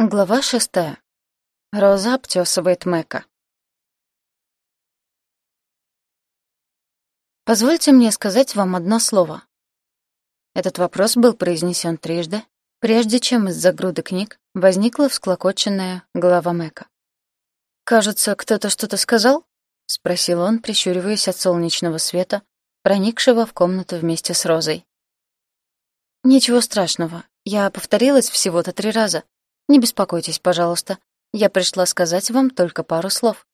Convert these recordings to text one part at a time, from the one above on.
Глава шестая. Роза обтесывает Мэка. «Позвольте мне сказать вам одно слово». Этот вопрос был произнесен трижды, прежде чем из-за груды книг возникла всклокоченная голова Мэка. «Кажется, кто-то что-то сказал?» — спросил он, прищуриваясь от солнечного света, проникшего в комнату вместе с Розой. «Ничего страшного. Я повторилась всего-то три раза. Не беспокойтесь, пожалуйста. Я пришла сказать вам только пару слов».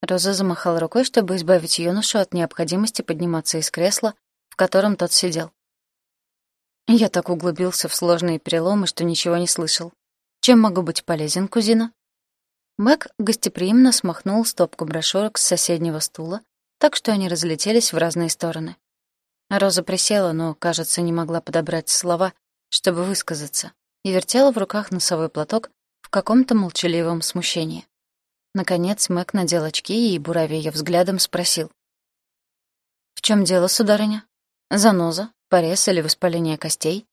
Роза замахала рукой, чтобы избавить юношу от необходимости подниматься из кресла, в котором тот сидел. Я так углубился в сложные переломы, что ничего не слышал. Чем могу быть полезен, кузина? Мэг гостеприимно смахнул стопку брошюрок с соседнего стула, так что они разлетелись в разные стороны. Роза присела, но, кажется, не могла подобрать слова, чтобы высказаться и вертела в руках носовой платок в каком-то молчаливом смущении. Наконец Мэг надел очки и, буравя ее взглядом, спросил. «В чем дело, сударыня? Заноза, порез или воспаление костей?»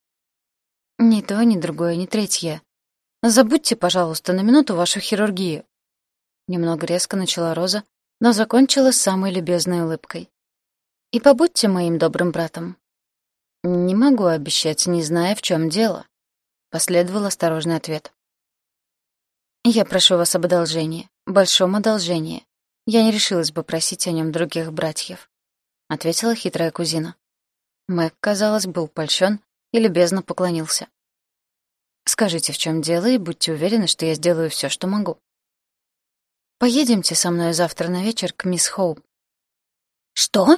«Ни то, ни другое, ни третье. Забудьте, пожалуйста, на минуту вашу хирургию». Немного резко начала Роза, но закончила самой любезной улыбкой. «И побудьте моим добрым братом». «Не могу обещать, не зная, в чем дело», Последовал осторожный ответ. «Я прошу вас об одолжении, большом одолжении. Я не решилась бы просить о нем других братьев», — ответила хитрая кузина. Мэг, казалось, был польщен и любезно поклонился. «Скажите, в чем дело, и будьте уверены, что я сделаю все, что могу». «Поедемте со мной завтра на вечер к мисс Хоуп». «Что?»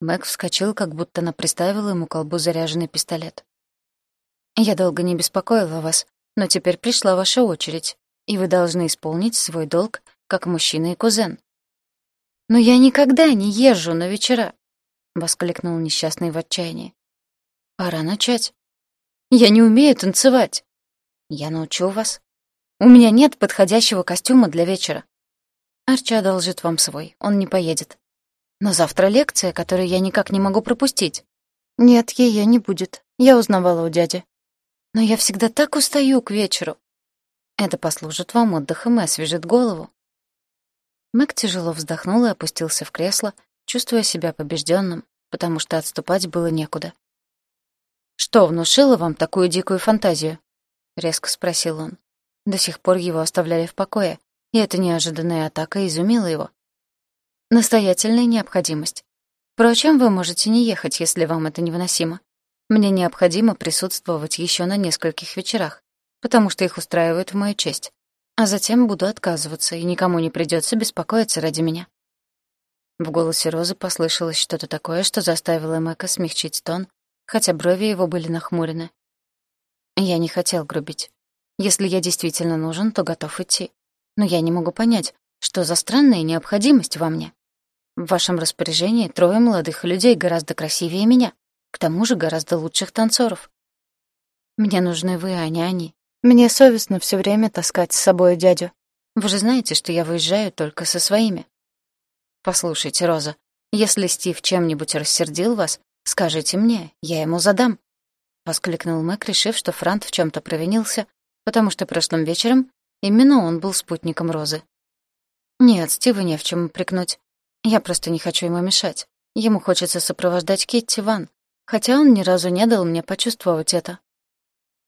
Мэг вскочил, как будто она приставила ему колбу заряженный пистолет. Я долго не беспокоила вас, но теперь пришла ваша очередь, и вы должны исполнить свой долг как мужчина и кузен». «Но я никогда не езжу на вечера», — воскликнул несчастный в отчаянии. «Пора начать. Я не умею танцевать. Я научу вас. У меня нет подходящего костюма для вечера. Арчи одолжит вам свой, он не поедет. Но завтра лекция, которую я никак не могу пропустить. Нет, ее не будет. Я узнавала у дяди. Но я всегда так устаю к вечеру. Это послужит вам отдыхом и освежит голову. Мэг тяжело вздохнул и опустился в кресло, чувствуя себя побежденным, потому что отступать было некуда. «Что внушило вам такую дикую фантазию?» — резко спросил он. До сих пор его оставляли в покое, и эта неожиданная атака изумила его. «Настоятельная необходимость. Впрочем, вы можете не ехать, если вам это невыносимо. Мне необходимо присутствовать еще на нескольких вечерах, потому что их устраивают в мою честь. А затем буду отказываться, и никому не придется беспокоиться ради меня. В голосе Розы послышалось что-то такое, что заставило Мэка смягчить тон, хотя брови его были нахмурены. Я не хотел грубить. Если я действительно нужен, то готов идти. Но я не могу понять, что за странная необходимость во мне. В вашем распоряжении трое молодых людей гораздо красивее меня. К тому же гораздо лучших танцоров. Мне нужны вы, а не они. Мне совестно все время таскать с собой дядю. Вы же знаете, что я выезжаю только со своими. Послушайте, Роза, если Стив чем-нибудь рассердил вас, скажите мне, я ему задам. Воскликнул Мэг, решив, что Франт в чем то провинился, потому что прошлым вечером именно он был спутником Розы. Нет, Стива не в чем упрекнуть. Я просто не хочу ему мешать. Ему хочется сопровождать Китти Ван, хотя он ни разу не дал мне почувствовать это.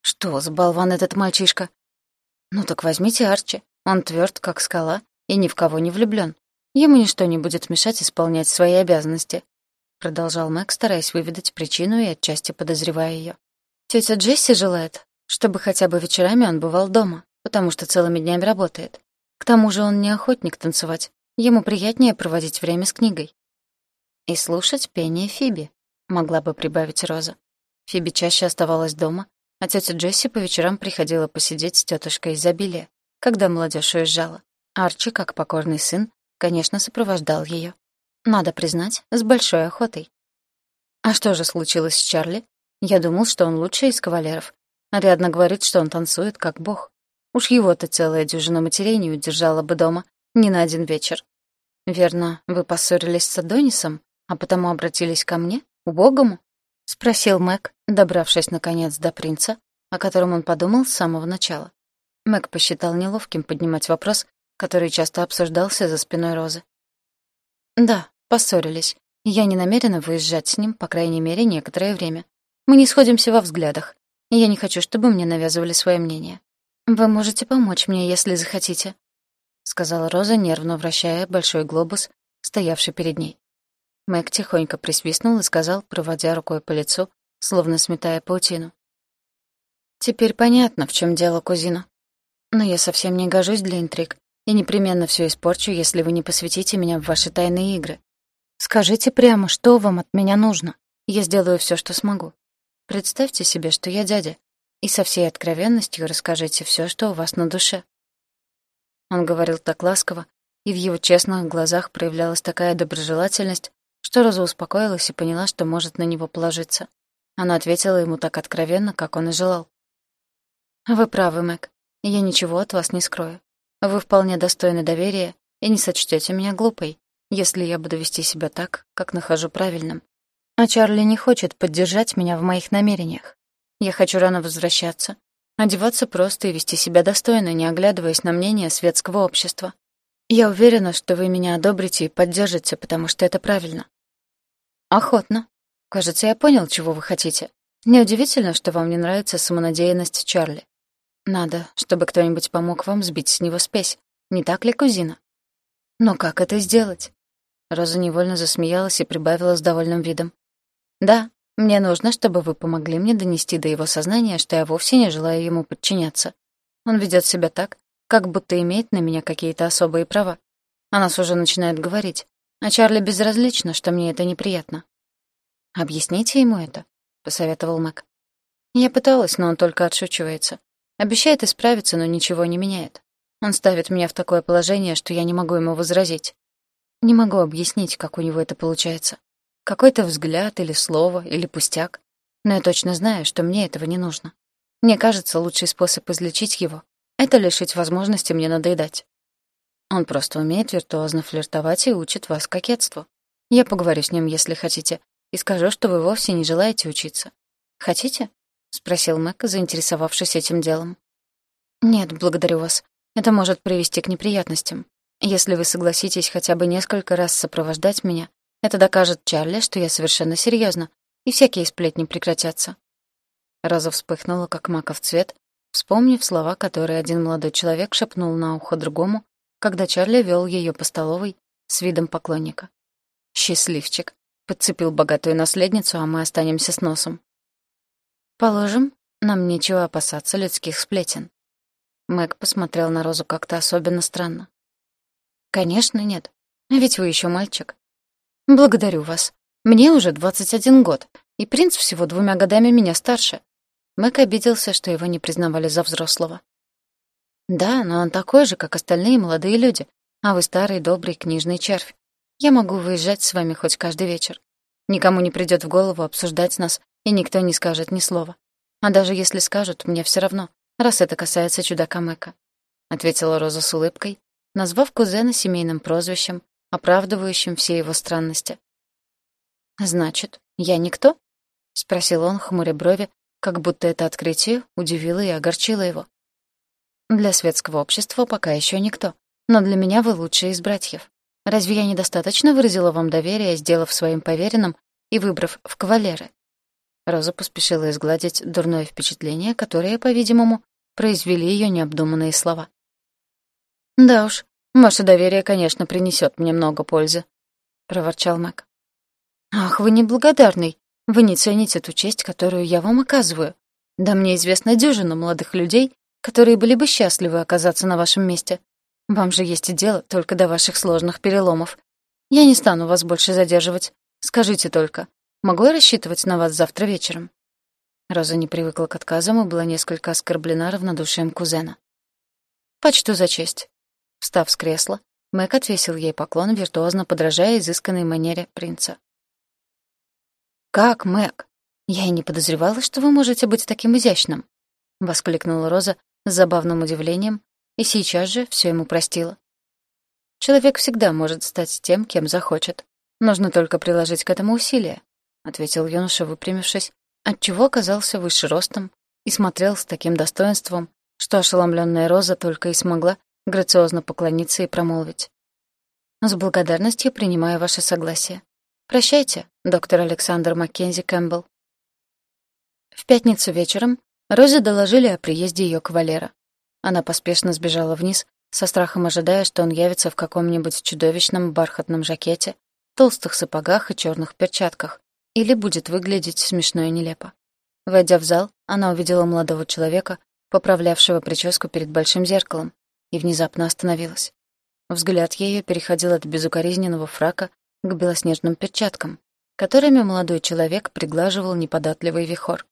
Что за болван этот мальчишка? Ну так возьмите Арчи. Он тверд, как скала, и ни в кого не влюблен. Ему ничто не будет мешать исполнять свои обязанности. Продолжал Мэг, стараясь выведать причину и отчасти подозревая ее. Тетя Джесси желает, чтобы хотя бы вечерами он бывал дома, потому что целыми днями работает. К тому же он не охотник танцевать. Ему приятнее проводить время с книгой. И слушать пение Фиби, могла бы прибавить Роза. Фиби чаще оставалась дома, а тетя Джесси по вечерам приходила посидеть с тетушкой изобилия, когда молодежь уезжала. Арчи, как покорный сын, конечно, сопровождал ее. Надо признать, с большой охотой. А что же случилось с Чарли? Я думал, что он лучший из кавалеров. Ариадна говорит, что он танцует как бог. Уж его-то целая дюжина матерей не удержала бы дома ни на один вечер. Верно, вы поссорились с Адонисом, а потому обратились ко мне? «Убогому?» — спросил Мэг, добравшись наконец до принца, о котором он подумал с самого начала. Мэг посчитал неловким поднимать вопрос, который часто обсуждался за спиной Розы. «Да, поссорились. Я не намерена выезжать с ним, по крайней мере, некоторое время. Мы не сходимся во взглядах, я не хочу, чтобы мне навязывали свое мнение. Вы можете помочь мне, если захотите», — сказала Роза, нервно вращая большой глобус, стоявший перед ней. Мэг тихонько присвистнул и сказал, проводя рукой по лицу, словно сметая паутину. «Теперь понятно, в чем дело, кузина. Но я совсем не гожусь для интриг и непременно все испорчу, если вы не посвятите меня в ваши тайные игры. Скажите прямо, что вам от меня нужно. Я сделаю все, что смогу. Представьте себе, что я дядя, и со всей откровенностью расскажите все, что у вас на душе». Он говорил так ласково, и в его честных глазах проявлялась такая доброжелательность, что Роза успокоилась и поняла, что может на него положиться. Она ответила ему так откровенно, как он и желал. «Вы правы, Мэг. Я ничего от вас не скрою. Вы вполне достойны доверия и не сочтете меня глупой, если я буду вести себя так, как нахожу правильным. А Чарли не хочет поддержать меня в моих намерениях. Я хочу рано возвращаться, одеваться просто и вести себя достойно, не оглядываясь на мнение светского общества. Я уверена, что вы меня одобрите и поддержите, потому что это правильно. Охотно. Кажется, я понял, чего вы хотите. Неудивительно, что вам не нравится самонадеянность Чарли. Надо, чтобы кто-нибудь помог вам сбить с него спесь. Не так ли, кузина? Но как это сделать? Роза невольно засмеялась и прибавила с довольным видом. Да, мне нужно, чтобы вы помогли мне донести до его сознания, что я вовсе не желаю ему подчиняться. Он ведет себя так, как будто имеет на меня какие-то особые права. А нас уже начинает говорить. А Чарли безразлично, что мне это неприятно. «Объясните ему это», — посоветовал Мэг. Я пыталась, но он только отшучивается. Обещает исправиться, но ничего не меняет. Он ставит меня в такое положение, что я не могу ему возразить. Не могу объяснить, как у него это получается. Какой-то взгляд или слово, или пустяк. Но я точно знаю, что мне этого не нужно. Мне кажется, лучший способ излечить его — это лишить возможности мне надоедать. Он просто умеет виртуозно флиртовать и учит вас кокетству. Я поговорю с ним, если хотите, и скажу, что вы вовсе не желаете учиться. Хотите? — спросил Мэг, заинтересовавшись этим делом. «Нет, благодарю вас. Это может привести к неприятностям. Если вы согласитесь хотя бы несколько раз сопровождать меня, это докажет Чарли, что я совершенно серьезно, и всякие сплетни прекратятся». Роза вспыхнула, как маков цвет, вспомнив слова, которые один молодой человек шепнул на ухо другому, когда Чарли вел ее по столовой с видом поклонника. «Счастливчик», подцепил богатую наследницу, а мы останемся с носом. Положим, нам нечего опасаться людских сплетен. Мэг посмотрел на Розу как-то особенно странно. Конечно, нет. Ведь вы еще мальчик. Благодарю вас. Мне уже 21 год, и принц всего двумя годами меня старше. Мэг обиделся, что его не признавали за взрослого. Да, но он такой же, как остальные молодые люди, а вы старый добрый книжный червь. Я могу выезжать с вами хоть каждый вечер. Никому не придет в голову обсуждать нас и никто не скажет ни слова. А даже если скажут, мне все равно, раз это касается чудака Мэка», — ответила Роза с улыбкой, назвав кузена семейным прозвищем, оправдывающим все его странности. «Значит, я никто?» — спросил он, хмуря брови, как будто это открытие удивило и огорчило его. «Для светского общества пока еще никто, но для меня вы лучший из братьев. Разве я недостаточно выразила вам доверие, сделав своим поверенным и выбрав в кавалеры?» Роза поспешила изгладить дурное впечатление, которое, по-видимому, произвели ее необдуманные слова. «Да уж, ваше доверие, конечно, принесет мне много пользы», — проворчал Мэг. «Ах, вы неблагодарный. Вы не цените ту честь, которую я вам оказываю. Да мне известно дюжина молодых людей, которые были бы счастливы оказаться на вашем месте. Вам же есть дело только до ваших сложных переломов. Я не стану вас больше задерживать. Скажите только, Могу я рассчитывать на вас завтра вечером?» Роза не привыкла к отказам и была несколько оскорблена равнодушием кузена. «Почту за честь». Встав с кресла, Мэг отвесил ей поклон, виртуозно подражая изысканной манере принца. «Как, Мэг? Я и не подозревала, что вы можете быть таким изящным!» — воскликнула Роза с забавным удивлением и сейчас же все ему простила. Человек всегда может стать тем, кем захочет. Нужно только приложить к этому усилия. — ответил юноша, выпрямившись, отчего оказался выше ростом и смотрел с таким достоинством, что ошеломленная Роза только и смогла грациозно поклониться и промолвить. «С благодарностью принимаю ваше согласие. Прощайте, доктор Александр Маккензи Кэмпбелл». В пятницу вечером Розе доложили о приезде ее кавалера. Она поспешно сбежала вниз, со страхом ожидая, что он явится в каком-нибудь чудовищном бархатном жакете, толстых сапогах и черных перчатках, или будет выглядеть смешно и нелепо. Войдя в зал, она увидела молодого человека, поправлявшего прическу перед большим зеркалом, и внезапно остановилась. Взгляд ее переходил от безукоризненного фрака к белоснежным перчаткам, которыми молодой человек приглаживал неподатливый вихор.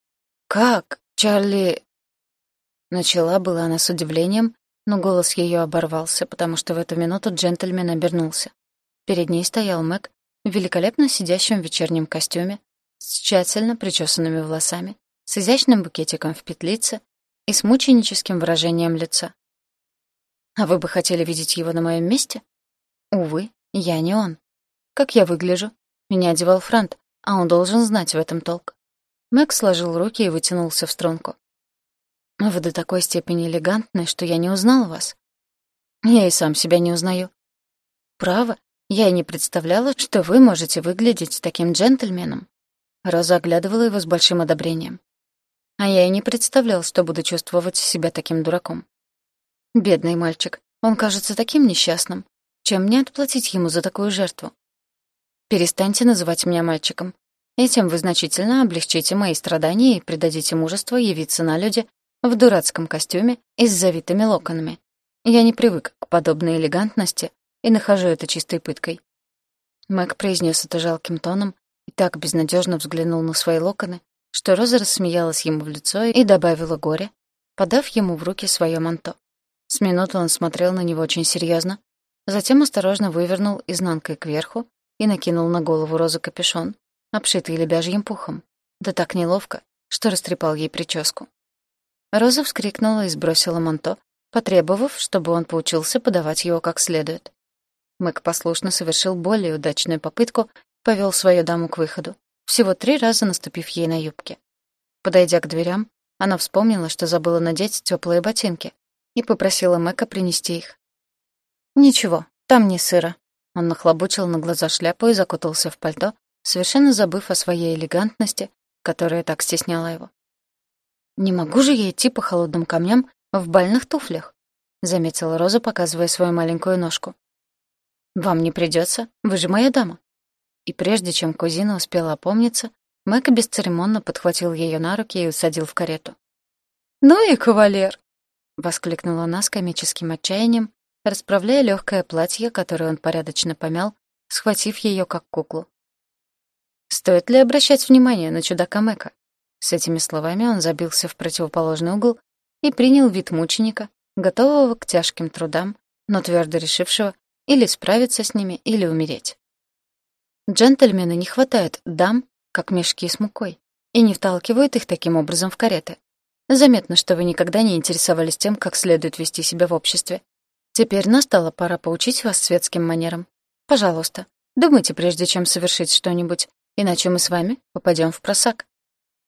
«Как? Чарли...» Начала была она с удивлением, но голос ее оборвался, потому что в эту минуту джентльмен обернулся. Перед ней стоял Мэг в великолепно сидящем вечернем костюме, с тщательно причесанными волосами, с изящным букетиком в петлице и с мученическим выражением лица. «А вы бы хотели видеть его на моем месте?» «Увы, я не он. Как я выгляжу? Меня одевал Франт, а он должен знать в этом толк». Мэг сложил руки и вытянулся в струнку. «Вы до такой степени элегантны, что я не узнал вас. Я и сам себя не узнаю. Право, я и не представляла, что вы можете выглядеть таким джентльменом». Роза оглядывала его с большим одобрением. А я и не представлял, что буду чувствовать себя таким дураком. Бедный мальчик, он кажется таким несчастным. Чем мне отплатить ему за такую жертву? Перестаньте называть меня мальчиком. Этим вы значительно облегчите мои страдания и придадите мужество явиться на люди в дурацком костюме и с завитыми локонами. Я не привык к подобной элегантности и нахожу это чистой пыткой. Мэг произнес это жалким тоном и так безнадежно взглянул на свои локоны, что Роза рассмеялась ему в лицо и добавила горе, подав ему в руки свое манто. С минуты он смотрел на него очень серьезно, затем осторожно вывернул изнанкой кверху и накинул на голову Розы капюшон, обшитый лебяжьим пухом, да так неловко, что растрепал ей прическу. Роза вскрикнула и сбросила манто, потребовав, чтобы он поучился подавать его как следует. Мэг послушно совершил более удачную попытку, повел свою даму к выходу всего три раза наступив ей на юбки. Подойдя к дверям, она вспомнила, что забыла надеть теплые ботинки, и попросила Мэка принести их. «Ничего, там не сыро». Он нахлобучил на глаза шляпу и закутался в пальто, совершенно забыв о своей элегантности, которая так стесняла его. «Не могу же я идти по холодным камням в бальных туфлях», — заметила Роза, показывая свою маленькую ножку. «Вам не придется, вы же моя дама», и прежде чем кузина успела опомниться, Мэг бесцеремонно подхватил ее на руки и усадил в карету. «Ну и кавалер!» — воскликнула она с комическим отчаянием, расправляя легкое платье, которое он порядочно помял, схватив ее как куклу. «Стоит ли обращать внимание на чудака Мэка?» С этими словами он забился в противоположный угол и принял вид мученика, готового к тяжким трудам, но твердо решившего или справиться с ними, или умереть. Джентльмены не хватают дам, как мешки с мукой, и не вталкивают их таким образом в кареты. Заметно, что вы никогда не интересовались тем, как следует вести себя в обществе. Теперь настала пора поучить вас светским манерам. Пожалуйста, думайте, прежде чем совершить что-нибудь, иначе мы с вами попадем в просак.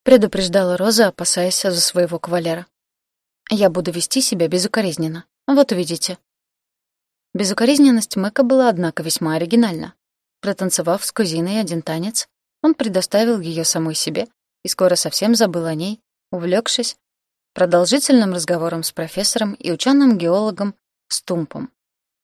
Предупреждала Роза, опасаясь за своего кавалера. Я буду вести себя безукоризненно. Вот увидите. Безукоризненность Мэка была, однако, весьма оригинальна. Протанцевав с кузиной один танец, он предоставил ее самой себе и скоро совсем забыл о ней, увлекшись продолжительным разговором с профессором и ученым-геологом Стумпом.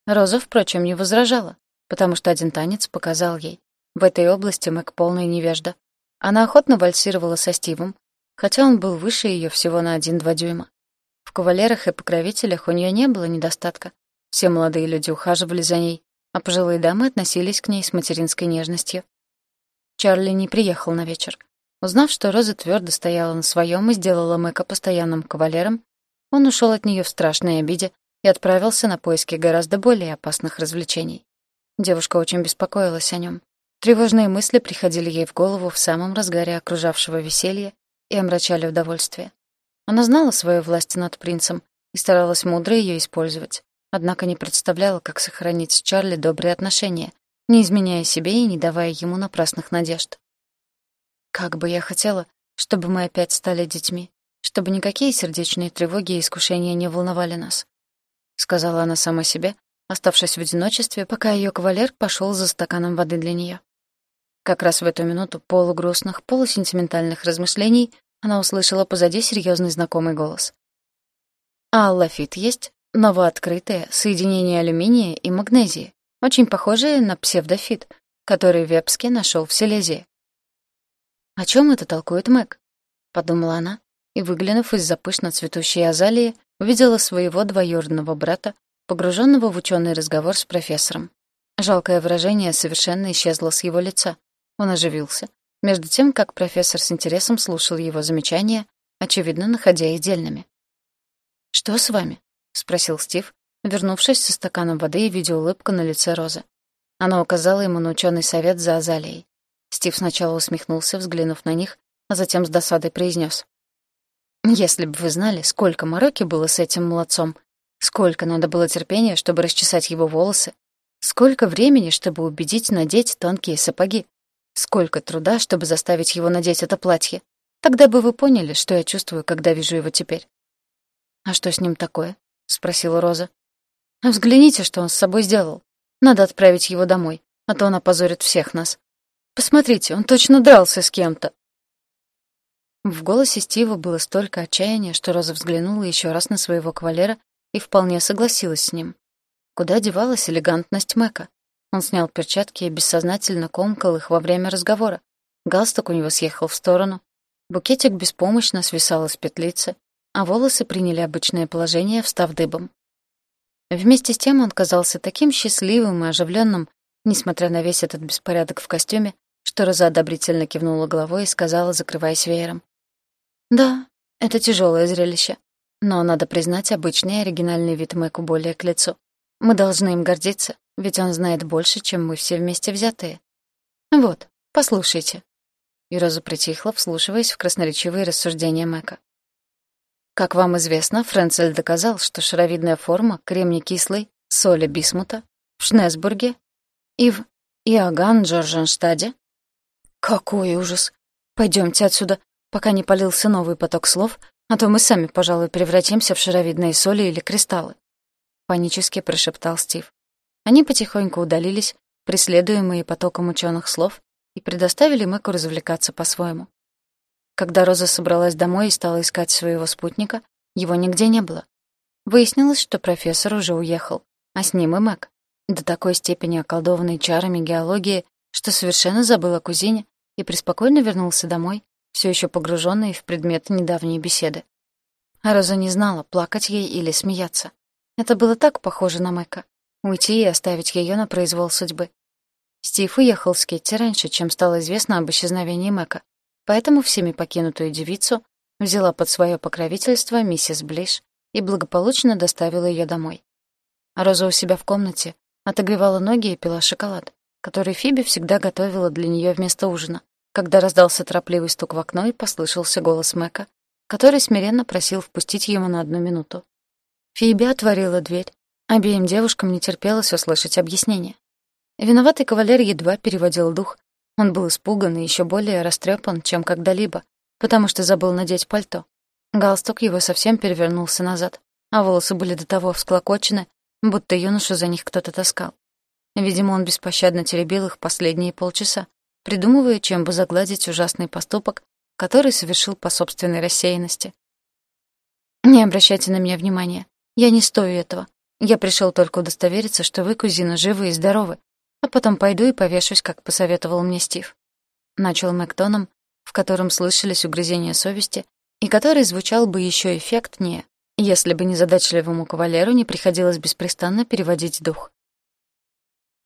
Роза, впрочем, не возражала, потому что один танец показал ей. В этой области Мэг полная невежда. Она охотно вальсировала со Стивом, хотя он был выше ее всего на один-два дюйма. В кавалерах и покровителях у нее не было недостатка. Все молодые люди ухаживали за ней, а пожилые дамы относились к ней с материнской нежностью. Чарли не приехал на вечер. Узнав, что Роза твердо стояла на своем и сделала Мэка постоянным кавалером, он ушел от нее в страшной обиде и отправился на поиски гораздо более опасных развлечений. Девушка очень беспокоилась о нем. Тревожные мысли приходили ей в голову в самом разгаре окружавшего веселья и омрачали удовольствие. Она знала свою власть над принцем и старалась мудро ее использовать однако не представляла, как сохранить с Чарли добрые отношения, не изменяя себе и не давая ему напрасных надежд. «Как бы я хотела, чтобы мы опять стали детьми, чтобы никакие сердечные тревоги и искушения не волновали нас», — сказала она сама себе, оставшись в одиночестве, пока ее кавалер пошел за стаканом воды для нее. Как раз в эту минуту полугрустных, полусентиментальных размышлений она услышала позади серьезный знакомый голос. «А лафит есть? Новооткрытое соединение алюминия и магнезии, очень похожее на псевдофит, который Вепский нашел в Силезии. «О чем это толкует Мэг?» — подумала она, и, выглянув из-за пышно цветущей азалии, увидела своего двоюродного брата, погруженного в ученый разговор с профессором. Жалкое выражение совершенно исчезло с его лица. Он оживился, между тем, как профессор с интересом слушал его замечания, очевидно, находя их дельными. «Что с вами?» — спросил Стив, вернувшись со стаканом воды и видя улыбку на лице Розы. Она указала ему на ученый совет за Азалией. Стив сначала усмехнулся, взглянув на них, а затем с досадой произнес: «Если бы вы знали, сколько мороки было с этим молодцом, сколько надо было терпения, чтобы расчесать его волосы, сколько времени, чтобы убедить надеть тонкие сапоги, сколько труда, чтобы заставить его надеть это платье, тогда бы вы поняли, что я чувствую, когда вижу его теперь». «А что с ним такое?» — спросила Роза. «Взгляните, что он с собой сделал. Надо отправить его домой, а то он опозорит всех нас. Посмотрите, он точно дрался с кем-то». В голосе Стива было столько отчаяния, что Роза взглянула еще раз на своего кавалера и вполне согласилась с ним. Куда девалась элегантность Мэка? Он снял перчатки и бессознательно комкал их во время разговора. Галстук у него съехал в сторону. Букетик беспомощно свисал из петлицы а волосы приняли обычное положение, встав дыбом. Вместе с тем он казался таким счастливым и оживленным, несмотря на весь этот беспорядок в костюме, что Роза одобрительно кивнула головой и сказала, закрываясь веером. «Да, это тяжелое зрелище, но, надо признать, обычный оригинальный вид Мэку более к лицу. Мы должны им гордиться, ведь он знает больше, чем мы все вместе взятые. Вот, послушайте». И Роза притихла, вслушиваясь в красноречивые рассуждения Мэка. Как вам известно, Френцель доказал, что шаровидная форма кремний-кислой соли бисмута в Шнесбурге и в Иоганн-Джорженштаде. Какой ужас! Пойдемте отсюда, пока не полился новый поток слов, а то мы сами, пожалуй, превратимся в шаровидные соли или кристаллы. Панически прошептал Стив. Они потихоньку удалились, преследуемые потоком ученых слов, и предоставили Мэку развлекаться по-своему. Когда Роза собралась домой и стала искать своего спутника, его нигде не было. Выяснилось, что профессор уже уехал, а с ним и Мэг. До такой степени околдованный чарами геологии, что совершенно забыл о кузине и преспокойно вернулся домой, все еще погруженный в предмет недавней беседы. А Роза не знала, плакать ей или смеяться. Это было так похоже на Мэка — уйти и оставить ее на произвол судьбы. Стив уехал с Кетти раньше, чем стало известно об исчезновении Мэка, Поэтому всеми покинутую девицу взяла под свое покровительство миссис Блиш и благополучно доставила ее домой. Роза у себя в комнате отогревала ноги и пила шоколад, который Фиби всегда готовила для нее вместо ужина, когда раздался торопливый стук в окно и послышался голос Мэка, который смиренно просил впустить ему на одну минуту. Фиби отворила дверь. Обеим девушкам не терпелось услышать объяснение. Виноватый кавалер едва переводил дух, он был испуган и еще более растрепан, чем когда-либо, потому что забыл надеть пальто. Галстук его совсем перевернулся назад, а волосы были до того всклокочены, будто юношу за них кто-то таскал. Видимо, он беспощадно теребил их последние полчаса, придумывая, чем бы загладить ужасный поступок, который совершил по собственной рассеянности. «Не обращайте на меня внимания. Я не стою этого. Я пришел только удостовериться, что вы, кузина, живы и здоровы, а потом пойду и повешусь, как посоветовал мне Стив. Начал Мэктоном, в котором слышались угрызения совести, и который звучал бы еще эффектнее, если бы незадачливому кавалеру не приходилось беспрестанно переводить дух.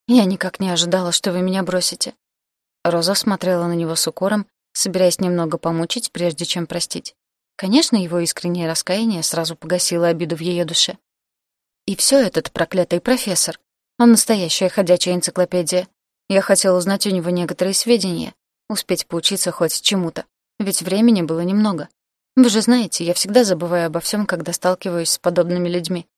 «Я никак не ожидала, что вы меня бросите». Роза смотрела на него с укором, собираясь немного помучить, прежде чем простить. Конечно, его искреннее раскаяние сразу погасило обиду в ее душе. И все этот проклятый профессор. Он настоящая ходячая энциклопедия. Я хотела узнать у него некоторые сведения, успеть поучиться хоть чему-то, ведь времени было немного. Вы же знаете, я всегда забываю обо всем, когда сталкиваюсь с подобными людьми.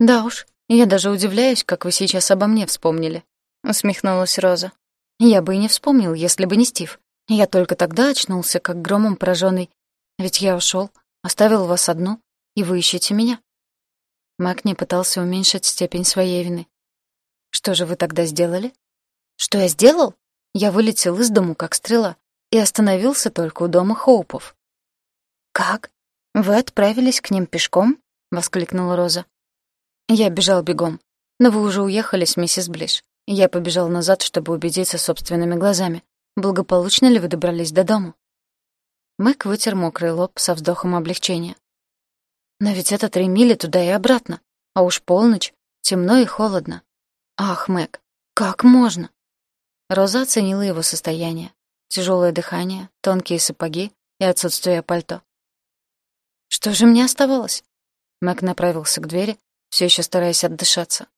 Да уж, я даже удивляюсь, как вы сейчас обо мне вспомнили, усмехнулась Роза. Я бы и не вспомнил, если бы не Стив. Я только тогда очнулся, как громом пораженный. Ведь я ушел, оставил вас одну, и вы ищете меня». Мак не пытался уменьшить степень своей вины. «Что же вы тогда сделали?» «Что я сделал?» Я вылетел из дому, как стрела, и остановился только у дома Хоупов. «Как? Вы отправились к ним пешком?» — воскликнула Роза. Я бежал бегом. Но вы уже уехали с миссис Блиш. Я побежал назад, чтобы убедиться собственными глазами. Благополучно ли вы добрались до дому? Мэг вытер мокрый лоб со вздохом облегчения. Но ведь это три мили туда и обратно. А уж полночь, темно и холодно. Ах, Мэг, как можно? Роза оценила его состояние. Тяжелое дыхание, тонкие сапоги и отсутствие пальто. Что же мне оставалось? Мэг направился к двери, все еще стараясь отдышаться.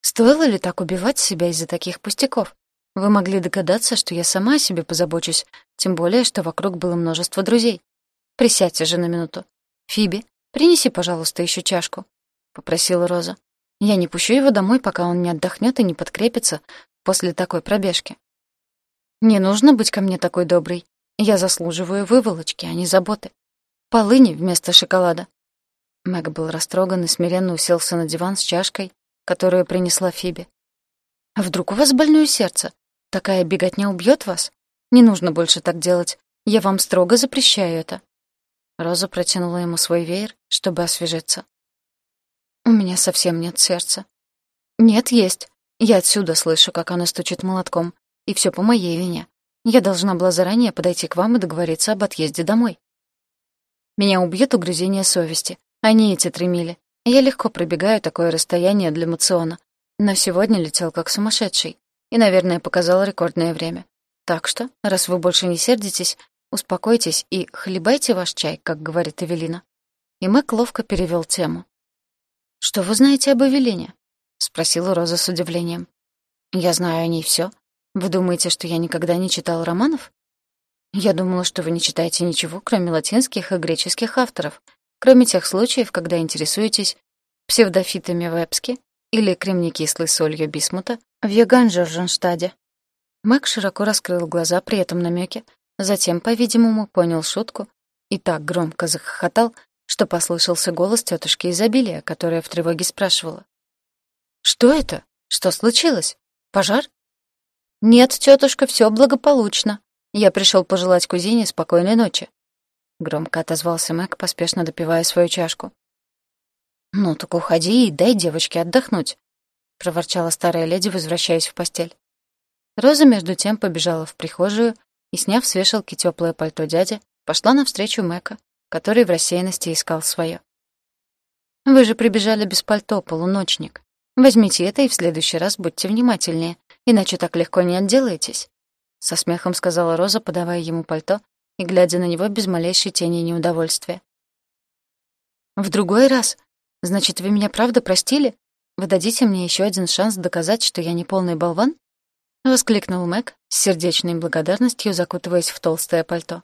Стоило ли так убивать себя из-за таких пустяков? Вы могли догадаться, что я сама о себе позабочусь, тем более, что вокруг было множество друзей. Присядьте же на минуту. Фиби, принеси, пожалуйста, еще чашку, — попросила Роза. Я не пущу его домой, пока он не отдохнет и не подкрепится после такой пробежки. Не нужно быть ко мне такой доброй. Я заслуживаю выволочки, а не заботы. Полыни вместо шоколада. Мэг был растроган и смиренно уселся на диван с чашкой, которую принесла Фиби. «А вдруг у вас больное сердце? Такая беготня убьет вас? Не нужно больше так делать. Я вам строго запрещаю это». Роза протянула ему свой веер, чтобы освежиться. «У меня совсем нет сердца». «Нет, есть. Я отсюда слышу, как она стучит молотком. И все по моей вине. Я должна была заранее подойти к вам и договориться об отъезде домой. Меня убьет угрызение совести, не эти три мили. Я легко пробегаю такое расстояние для мациона, но сегодня летел как сумасшедший и, наверное, показал рекордное время. Так что, раз вы больше не сердитесь, успокойтесь и хлебайте ваш чай, как говорит Эвелина. И Мэг ловко перевел тему. «Что вы знаете об Эвелине?» — спросила Роза с удивлением. «Я знаю о ней все. Вы думаете, что я никогда не читал романов?» «Я думала, что вы не читаете ничего, кроме латинских и греческих авторов, кроме тех случаев, когда интересуетесь псевдофитами вепски или кремнекислой солью бисмута в Йоганн-Жорженштаде. Мэг широко раскрыл глаза при этом намеке, затем, по-видимому, понял шутку и так громко захохотал, что послышался голос тетушки изобилия, которая в тревоге спрашивала. «Что это? Что случилось? Пожар?» «Нет, тетушка, все благополучно. Я пришел пожелать кузине спокойной ночи. Громко отозвался Мэг, поспешно допивая свою чашку. «Ну так уходи и дай девочке отдохнуть», — проворчала старая леди, возвращаясь в постель. Роза между тем побежала в прихожую и, сняв с вешалки теплое пальто дяди, пошла навстречу Мэка, который в рассеянности искал свое. «Вы же прибежали без пальто, полуночник. Возьмите это и в следующий раз будьте внимательнее, иначе так легко не отделаетесь», — со смехом сказала Роза, подавая ему пальто и глядя на него без малейшей тени неудовольствия. «В другой раз? Значит, вы меня правда простили? Вы дадите мне еще один шанс доказать, что я не полный болван?» — воскликнул Мэг с сердечной благодарностью, закутываясь в толстое пальто.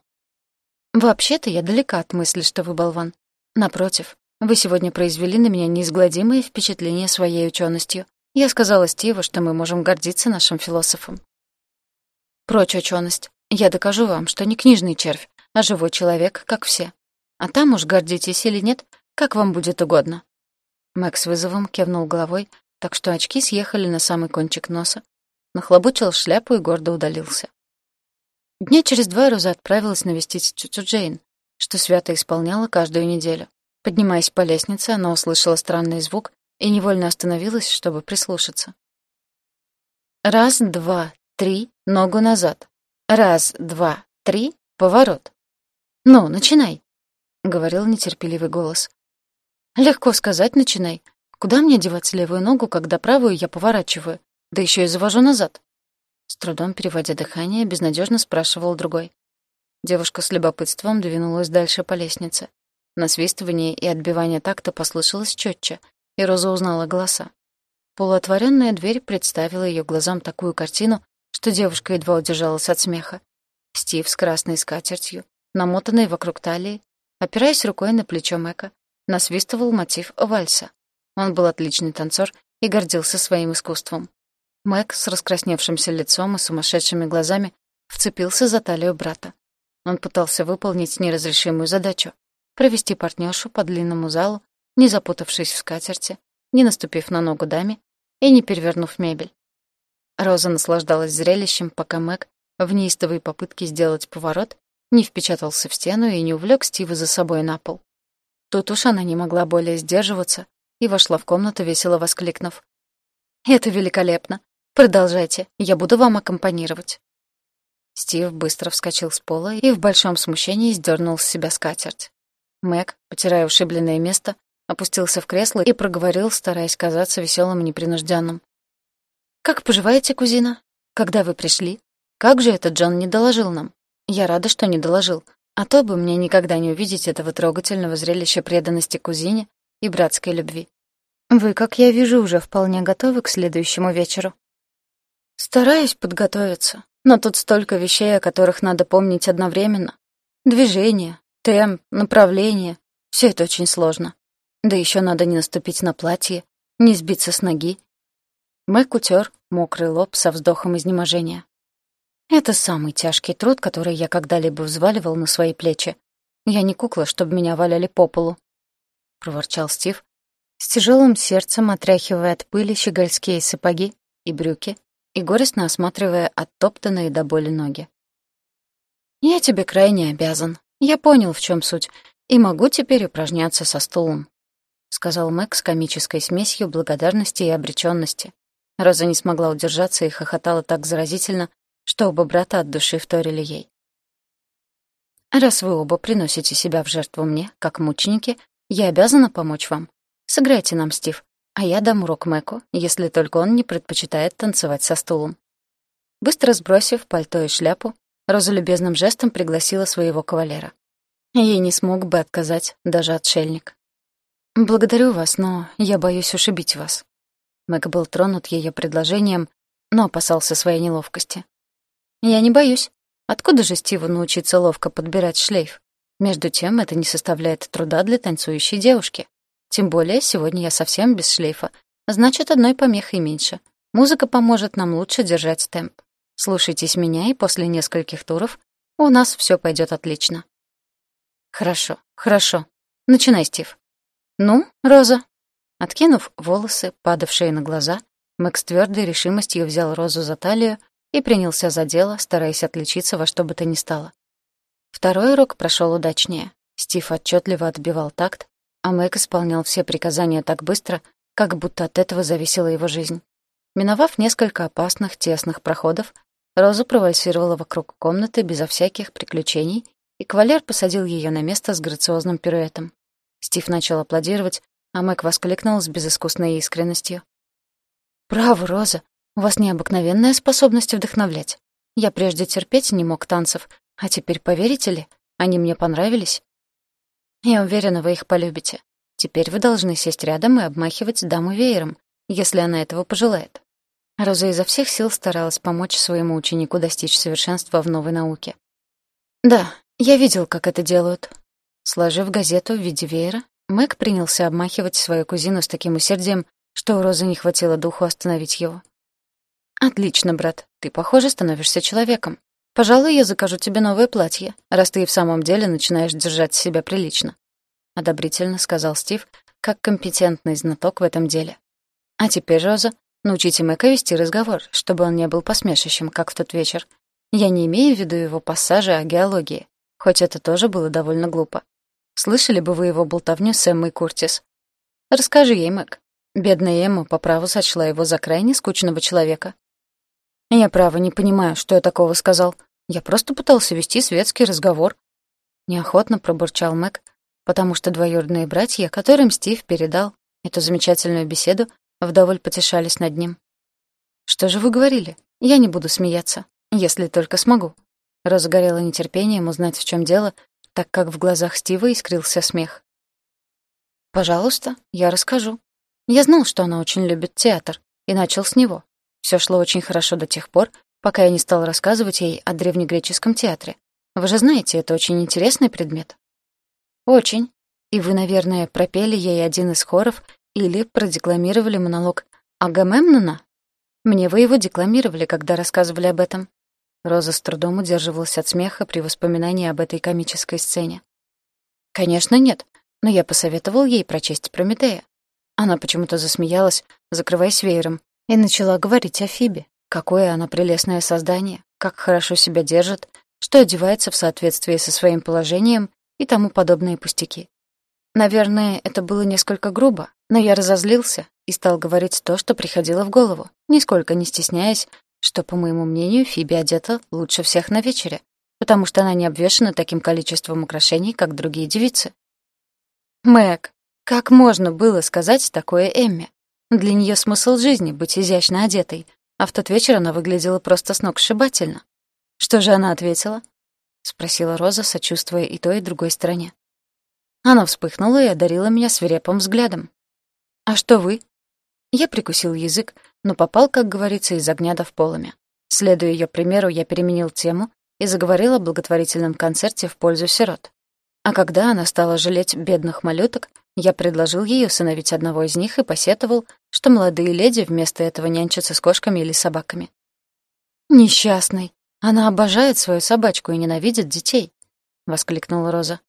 «Вообще-то я далека от мысли, что вы болван. Напротив, вы сегодня произвели на меня неизгладимое впечатление своей ученостью. Я сказала Стиву, что мы можем гордиться нашим философом». «Прочь ученость. Я докажу вам, что не книжный червь, а живой человек, как все. А там уж гордитесь или нет, как вам будет угодно». Макс вызовом кивнул головой, так что очки съехали на самый кончик носа, нахлобучил шляпу и гордо удалился. Дня через два Роза отправилась навестить тетю Джейн, что свято исполняла каждую неделю. Поднимаясь по лестнице, она услышала странный звук и невольно остановилась, чтобы прислушаться. Раз, два, три, ногу назад. Раз, два, три, поворот. «Ну, начинай», — говорил нетерпеливый голос. «Легко сказать, начинай. Куда мне девать левую ногу, когда правую я поворачиваю, да еще и завожу назад?» С трудом переводя дыхание, безнадежно спрашивал другой. Девушка с любопытством двинулась дальше по лестнице. Насвистывание и отбивание такта послышалось четче, и Роза узнала голоса. Полуотворенная дверь представила ее глазам такую картину, что девушка едва удержалась от смеха. Стив с красной скатертью, намотанной вокруг талии, опираясь рукой на плечо Мэка, насвистывал мотив вальса. Он был отличный танцор и гордился своим искусством. Мэг с раскрасневшимся лицом и сумасшедшими глазами вцепился за талию брата. Он пытался выполнить неразрешимую задачу — провести партнершу по длинному залу, не запутавшись в скатерти, не наступив на ногу даме и не перевернув мебель. Роза наслаждалась зрелищем, пока Мэг в неистовой попытке сделать поворот не впечатался в стену и не увлек Стива за собой на пол. Тут уж она не могла более сдерживаться и вошла в комнату, весело воскликнув. «Это великолепно! Продолжайте, я буду вам аккомпанировать». Стив быстро вскочил с пола и в большом смущении сдернул с себя скатерть. Мэг, потирая ушибленное место, опустился в кресло и проговорил, стараясь казаться веселым и непринужденным. «Как поживаете, кузина? Когда вы пришли? Как же это Джон не доложил нам? Я рада, что не доложил, а то бы мне никогда не увидеть этого трогательного зрелища преданности кузине и братской любви. Вы, как я вижу, уже вполне готовы к следующему вечеру. Стараюсь подготовиться, но тут столько вещей, о которых надо помнить одновременно. Движение, темп, направление — все это очень сложно. Да еще надо не наступить на платье, не сбиться с ноги. Мэг утер мокрый лоб со вздохом изнеможения. Это самый тяжкий труд, который я когда-либо взваливал на свои плечи. Я не кукла, чтобы меня валяли по полу. Проворчал Стив, с тяжелым сердцем отряхивая от пыли щегольские сапоги и брюки и горестно осматривая оттоптанные до боли ноги. «Я тебе крайне обязан. Я понял, в чем суть, и могу теперь упражняться со стулом», — сказал Мэг с комической смесью благодарности и обречённости. Роза не смогла удержаться и хохотала так заразительно, что оба брата от души вторили ей. «Раз вы оба приносите себя в жертву мне, как мученики, я обязана помочь вам. Сыграйте нам, Стив, а я дам урок Мэку, если только он не предпочитает танцевать со стулом». Быстро сбросив пальто и шляпу, Роза любезным жестом пригласила своего кавалера. Ей не смог бы отказать даже отшельник. «Благодарю вас, но я боюсь ушибить вас». Мэг был тронут ее предложением, но опасался своей неловкости. Я не боюсь. Откуда же Стиву научиться ловко подбирать шлейф? Между тем, это не составляет труда для танцующей девушки. Тем более, сегодня я совсем без шлейфа. Значит, одной помехой меньше. Музыка поможет нам лучше держать темп. Слушайтесь меня, и после нескольких туров у нас все пойдет отлично. Хорошо, хорошо. Начинай, Стив. Ну, Роза. Откинув волосы, падавшие на глаза, Мэг с твердой решимостью взял Розу за талию и принялся за дело, стараясь отличиться во что бы то ни стало. Второй урок прошел удачнее. Стив отчетливо отбивал такт, а Мэг исполнял все приказания так быстро, как будто от этого зависела его жизнь. Миновав несколько опасных, тесных проходов, Роза провальсировала вокруг комнаты безо всяких приключений, и кавалер посадил ее на место с грациозным пируэтом. Стив начал аплодировать, а Мэг воскликнул с безыскусной искренностью. «Браво, Роза! У вас необыкновенная способность вдохновлять. Я прежде терпеть не мог танцев, а теперь, поверите ли, они мне понравились. Я уверена, вы их полюбите. Теперь вы должны сесть рядом и обмахивать даму веером, если она этого пожелает. Роза изо всех сил старалась помочь своему ученику достичь совершенства в новой науке. «Да, я видел, как это делают». Сложив газету в виде веера, Мэг принялся обмахивать свою кузину с таким усердием, что у Розы не хватило духу остановить его. «Отлично, брат. Ты, похоже, становишься человеком. Пожалуй, я закажу тебе новое платье, раз ты и в самом деле начинаешь держать себя прилично», — одобрительно сказал Стив, как компетентный знаток в этом деле. «А теперь, Роза, научите Мэка вести разговор, чтобы он не был посмешищем, как в тот вечер. Я не имею в виду его пассажи о геологии, хоть это тоже было довольно глупо. Слышали бы вы его болтовню с Эммой Куртис? Расскажи ей, Мэг. Бедная Эмма по праву сочла его за крайне скучного человека, я, право, не понимаю, что я такого сказал. Я просто пытался вести светский разговор. Неохотно пробурчал Мэг, потому что двоюродные братья, которым Стив передал эту замечательную беседу, вдоволь потешались над ним. «Что же вы говорили? Я не буду смеяться, если только смогу». Разгорело нетерпением узнать, в чем дело, так как в глазах Стива искрился смех. «Пожалуйста, я расскажу. Я знал, что она очень любит театр, и начал с него. Все шло очень хорошо до тех пор, пока я не стал рассказывать ей о древнегреческом театре. Вы же знаете, это очень интересный предмет. Очень. И вы, наверное, пропели ей один из хоров или продекламировали монолог Агамемнона? Мне вы его декламировали, когда рассказывали об этом. Роза с трудом удерживалась от смеха при воспоминании об этой комической сцене. «Конечно, нет, но я посоветовал ей прочесть Прометея». Она почему-то засмеялась, закрываясь веером, и начала говорить о Фибе. Какое она прелестное создание, как хорошо себя держит, что одевается в соответствии со своим положением и тому подобные пустяки. Наверное, это было несколько грубо, но я разозлился и стал говорить то, что приходило в голову, нисколько не стесняясь, что, по моему мнению, Фиби одета лучше всех на вечере, потому что она не обвешана таким количеством украшений, как другие девицы. Мэг, как можно было сказать такое Эмме? Для нее смысл жизни — быть изящно одетой, а в тот вечер она выглядела просто сногсшибательно. Что же она ответила? — спросила Роза, сочувствуя и той, и другой стороне. Она вспыхнула и одарила меня свирепым взглядом. «А что вы?» Я прикусил язык, но попал, как говорится, из огня до в полыми. Следуя ее примеру, я переменил тему и заговорил о благотворительном концерте в пользу сирот. А когда она стала жалеть бедных малюток, я предложил ей усыновить одного из них и посетовал, что молодые леди вместо этого нянчатся с кошками или собаками. «Несчастный! Она обожает свою собачку и ненавидит детей!» — воскликнула Роза.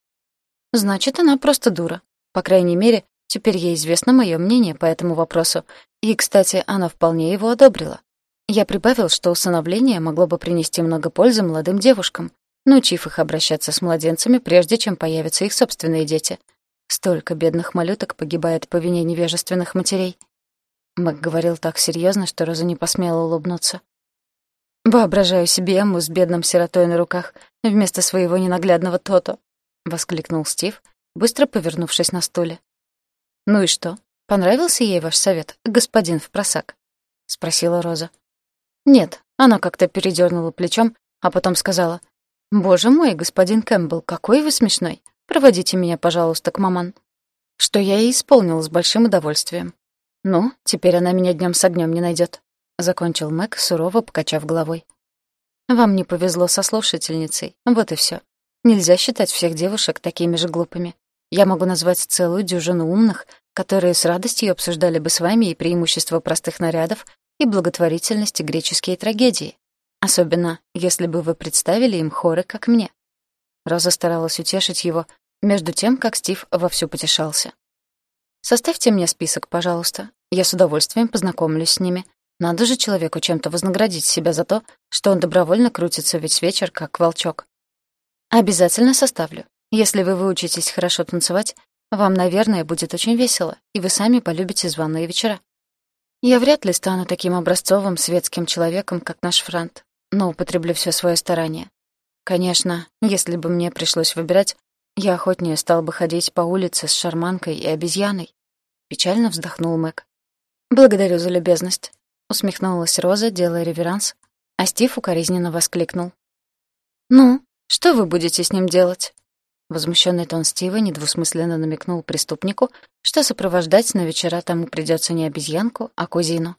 «Значит, она просто дура. По крайней мере, теперь ей известно мое мнение по этому вопросу, и, кстати, она вполне его одобрила. Я прибавил, что усыновление могло бы принести много пользы молодым девушкам, научив их обращаться с младенцами, прежде чем появятся их собственные дети. Столько бедных малюток погибает по вине невежественных матерей. Мэг говорил так серьезно, что Роза не посмела улыбнуться. «Воображаю себе Эмму с бедным сиротой на руках вместо своего ненаглядного Тото», — воскликнул Стив, быстро повернувшись на стуле. «Ну и что? Понравился ей ваш совет, господин в просак?» — спросила Роза. «Нет», — она как-то передернула плечом, а потом сказала. «Боже мой, господин Кэмпбелл, какой вы смешной! Проводите меня, пожалуйста, к маман». Что я и исполнил с большим удовольствием. «Ну, теперь она меня днем с огнем не найдет, закончил Мэг, сурово покачав головой. «Вам не повезло со слушательницей, вот и все. Нельзя считать всех девушек такими же глупыми. Я могу назвать целую дюжину умных, которые с радостью обсуждали бы с вами и преимущества простых нарядов, и благотворительность и греческие трагедии. Особенно, если бы вы представили им хоры, как мне. Роза старалась утешить его, между тем, как Стив вовсю потешался. «Составьте мне список, пожалуйста. Я с удовольствием познакомлюсь с ними. Надо же человеку чем-то вознаградить себя за то, что он добровольно крутится весь вечер, как волчок. Обязательно составлю. Если вы выучитесь хорошо танцевать, вам, наверное, будет очень весело, и вы сами полюбите званые вечера. Я вряд ли стану таким образцовым светским человеком, как наш Франт, но употреблю все свое старание. Конечно, если бы мне пришлось выбирать, я охотнее стал бы ходить по улице с шарманкой и обезьяной. Печально вздохнул Мэг. «Благодарю за любезность», — усмехнулась Роза, делая реверанс, а Стив укоризненно воскликнул. «Ну, что вы будете с ним делать?» Возмущенный тон Стива недвусмысленно намекнул преступнику, что сопровождать на вечера тому придется не обезьянку, а кузину.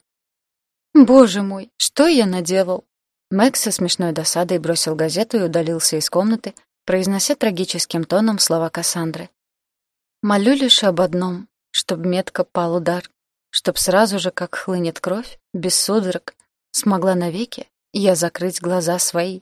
«Боже мой, что я наделал?» Мэг со смешной досадой бросил газету и удалился из комнаты, произнося трагическим тоном слова Кассандры. «Молю лишь об одном, чтоб метко пал удар, чтоб сразу же, как хлынет кровь, без судорог, смогла навеки я закрыть глаза свои